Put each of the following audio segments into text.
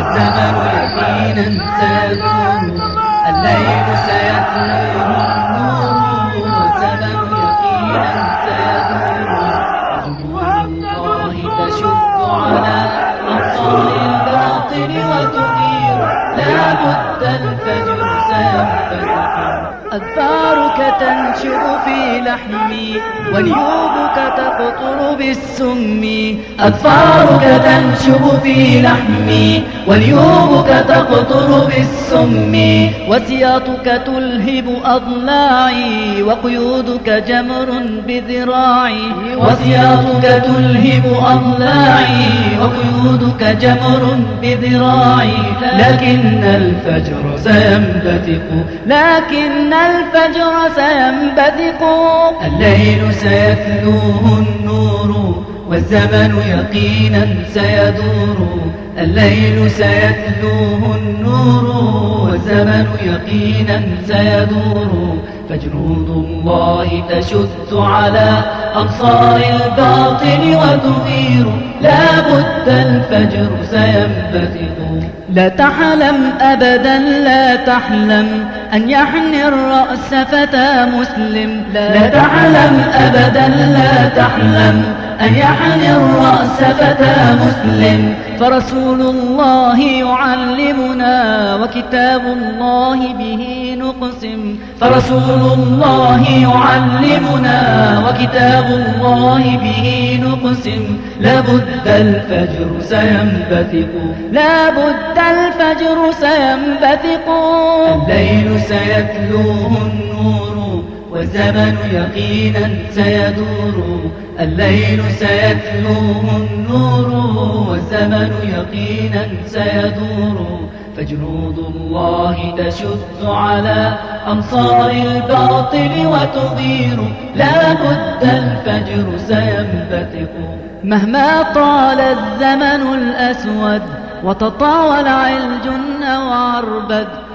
والزمن حين سيزول الليل سيطير النور والزمن يقينا سيزول الله تشق على أبصار الباطل وتنير لابد الفجر سينفجر أذفارك تنشر في لحمي ونيوبك تقطر بالسم. أذفارك تنشب في لحمي ونيوبك تقطر بالسم. وسياطك تلهب أضلاعي وقيودك جمر بذراعي. وسياطك تلهب أضلاعي وقيودك جمر بذراعي. لكن الفجر سينبثق لكن الفجر سينبثق. الليل سيتلوه النور. والزمن يقينا سيدور الليل سيتلوه النور والزمن يقينا سيدور. فجنود الله تشد على أبصار الباطل وتغير لا بد الفجر سينبثق. لا تحلم أبدا لا تحلم أن يحني الرأس فتى مسلم. لا تحلم أبدا لا تحلم أن يحني الرأس فتى مسلم. فرسول الله يعلمنا وكتاب الله به نقسم. فرسول الله يعلمنا وكتاب الله به نقسم. لابد الفجر سينبثق. لابد الفجر سينبثق. الليل سيتلوه النور. والزمن يقينا سيدور الليل سيتلوه النور والزمن يقينا سيدور. فجنود الله تشد على أنصار الباطل وتغير لا بد الفجر سينبثق مهما طال الزمن الأسود وتطاول علج أو عربد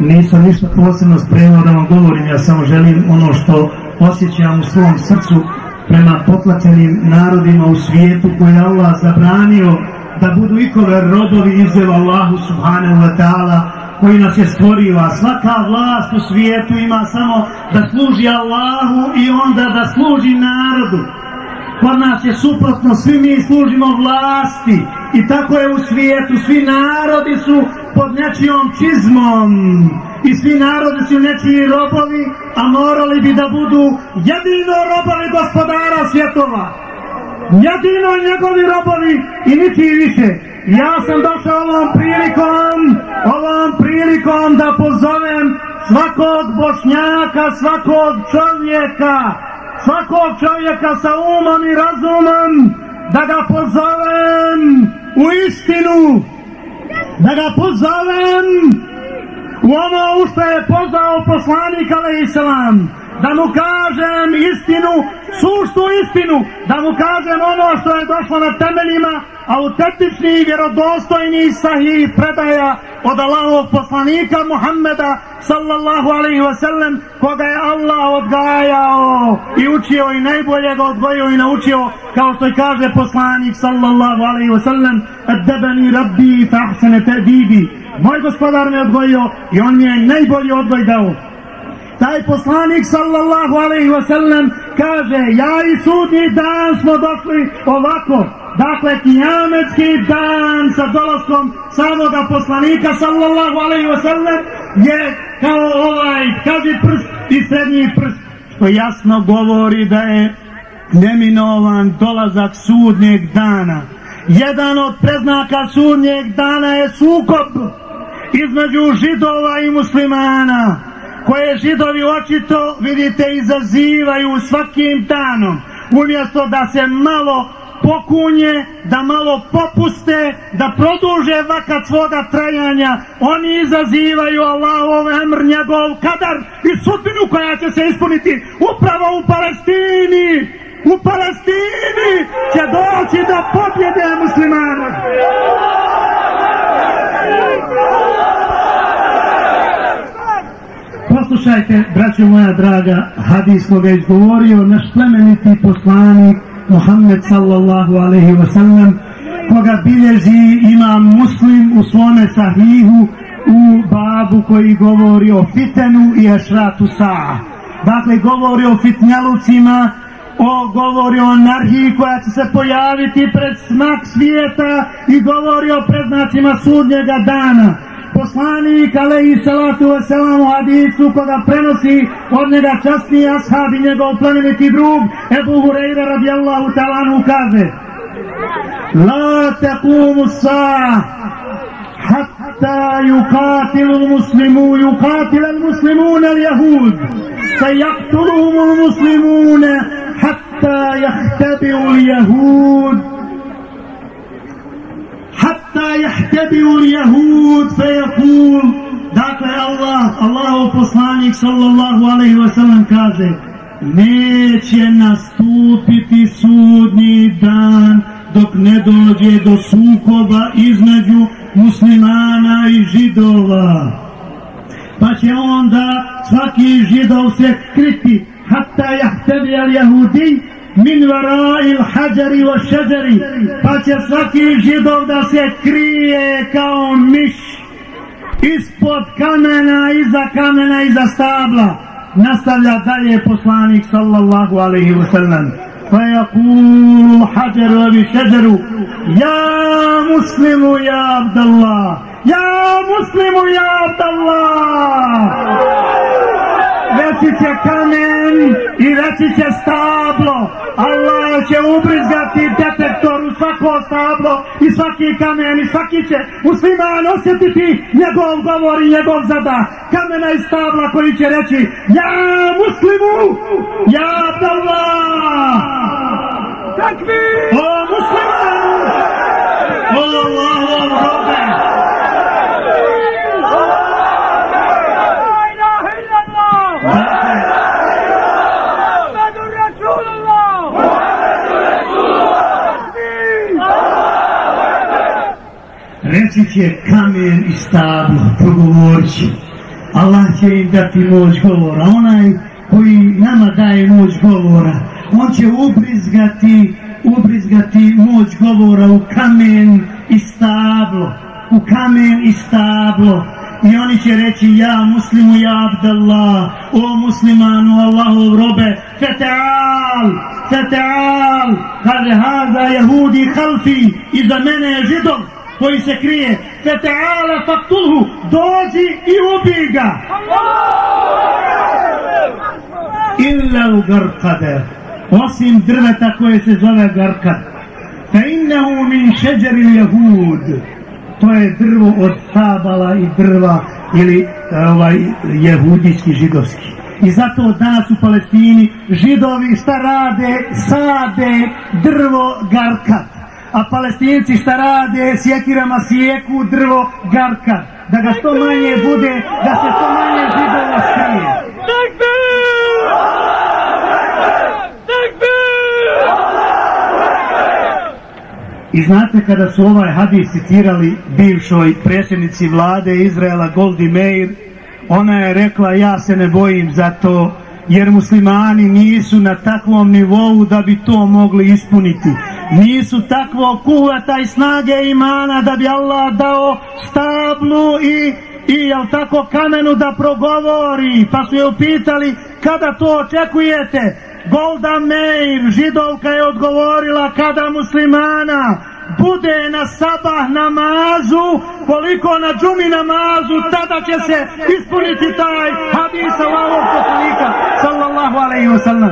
nisam ništa posebno spremao da vam govorim, ja samo želim ono što osjećam u svom srcu prema potlačenim narodima u svijetu koje Allah zabranio da budu ikove robovi izveo Allahu subhanahu wa ta'ala koji nas je stvorio, a svaka vlast u svijetu ima samo da služi Allahu i onda da služi narodu. Kod nas je suprotno, svi mi služimo vlasti i tako je u svijetu, svi narodi su pod nečijom čizmom i svi narodi su nečiji robovi, a morali bi da budu jedino robovi gospodara svjetova. Jedino njegovi robovi i niti više. Ja sam došao ovom prilikom, ovom prilikom da pozovem svakog bošnjaka, svakog čovjeka, svakog čovjeka sa umom i razumom, da ga pozovem u istinu, da ga pozovem u ono u što je pozvao poslanik alaihissalam, da mu kažem istinu, suštu istinu, da mu kažem ono što je došlo na temeljima autentični i vjerodostojni sahih predaja od Allahovog poslanika Muhammeda sallallahu alaihi wa sallam koga je Allah odgajao i učio i najbolje ga odgojio i naučio kao što kaže poslanik sallallahu alaihi wa sallam addebani rabbi fa ahsene te'dibi moj gospodar me odgojio i on mi je najbolji odgoj dao taj poslanik sallallahu alaihi wa sallam kaže ja i sudnji dan smo došli ovako. Dakle kijametski dan sa dolaskom samoga poslanika sallallahu alaihi wa sallam je kao ovaj kaži prst i srednji prst što jasno govori da je neminovan dolazak sudnjeg dana. Jedan od preznaka sudnjeg dana je sukob između židova i muslimana koje židovi očito, vidite, izazivaju svakim danom. Umjesto da se malo pokunje, da malo popuste, da produže vakat svoga trajanja. Oni izazivaju Allahov emr, njegov kadar i sudbinu koja će se ispuniti upravo u Palestini. U Palestini će doći do pobjede muslimana. Slušajte, braćo moja draga, hadis koga je izgovorio naš plemeniti poslanik Muhammed sallallahu alaihi wa sallam, koga bilježi ima muslim u svome sahihu u babu koji govori o fitenu i ašratu sa'a. Dakle, govori o fitnjalucima, o govori o anarhiji koja će se pojaviti pred smak svijeta i govori o predznacima sudnjega dana poslanik alaihi salatu wasalam u hadisu koga prenosi od njega časni ashab i njegov plemeniti drug Ebu Hureyre radijallahu talanu kaže La tekumu sa hatta yukatilu muslimu yukatila muslimuna jahud se jaktuluhum muslimune hatta jahtebiu يحتبئ اليهود فيقول dakle Allah, Allahov poslanik sallallahu alaihi wa sallam kaže neće nastupiti sudnji dan dok ne dođe do sukoba između muslimana i židova pa će onda svaki židov se kriti hatta jahtebi al jahudi min vara'il hađari wa šeđari, pa će svaki židov da se krije kao miš ispod kamena, iza kamena, iza stabla. Nastavlja dalje poslanik sallallahu alaihi wa sallam. فيقول الحجر بشجر يا مسلم يا عبد الله يا مسلم يا عبد الله reći će kamen i reći će stablo. Allah će ubrizgati detektor u svako stablo i svaki kamen i svaki će musliman osjetiti njegov govor i njegov zada. Kamena i stabla koji će reći Ja muslimu, ja Abdallah. Takbir! O musliman! Će kamen i stablo, progovorit će. Allah će im dati moć govora. Onaj koji nama daje moć govora, on će ubrizgati, ubrizgati moć govora u kamen i stablo. U kamen i stablo. I oni će reći, ja muslimu, ja abdallah, o muslimanu, Allahov robe, feteal, feteal, kaže, haza jehudi halfi, iza mene je židov, koji se krije Feteala faktulhu dođi i ubij ga. Illa u garkade osim drveta koje se zove garkad. Fe innehu min šeđeri jehud to je drvo od sabala i drva ili e, ovaj jehudijski židovski. I zato danas u Palestini židovi šta rade? Sade drvo garkad a palestinci šta rade, sjekirama sjeku drvo garka, da ga što manje bude, da se što manje zidova skrije. I znate kada su ovaj hadis citirali bivšoj predsjednici vlade Izraela Goldi Meir, ona je rekla ja se ne bojim za to jer muslimani nisu na takvom nivou da bi to mogli ispuniti nisu takvo kuvata i snage imana da bi Allah dao stablu i i jel tako kamenu da progovori. Pa su je upitali kada to očekujete? Golda Meir židovka je odgovorila kada muslimana bude na sabah namazu koliko na džumi namazu tada će se ispuniti taj hadis Allahog poslanika sallallahu alaihi wa sallam.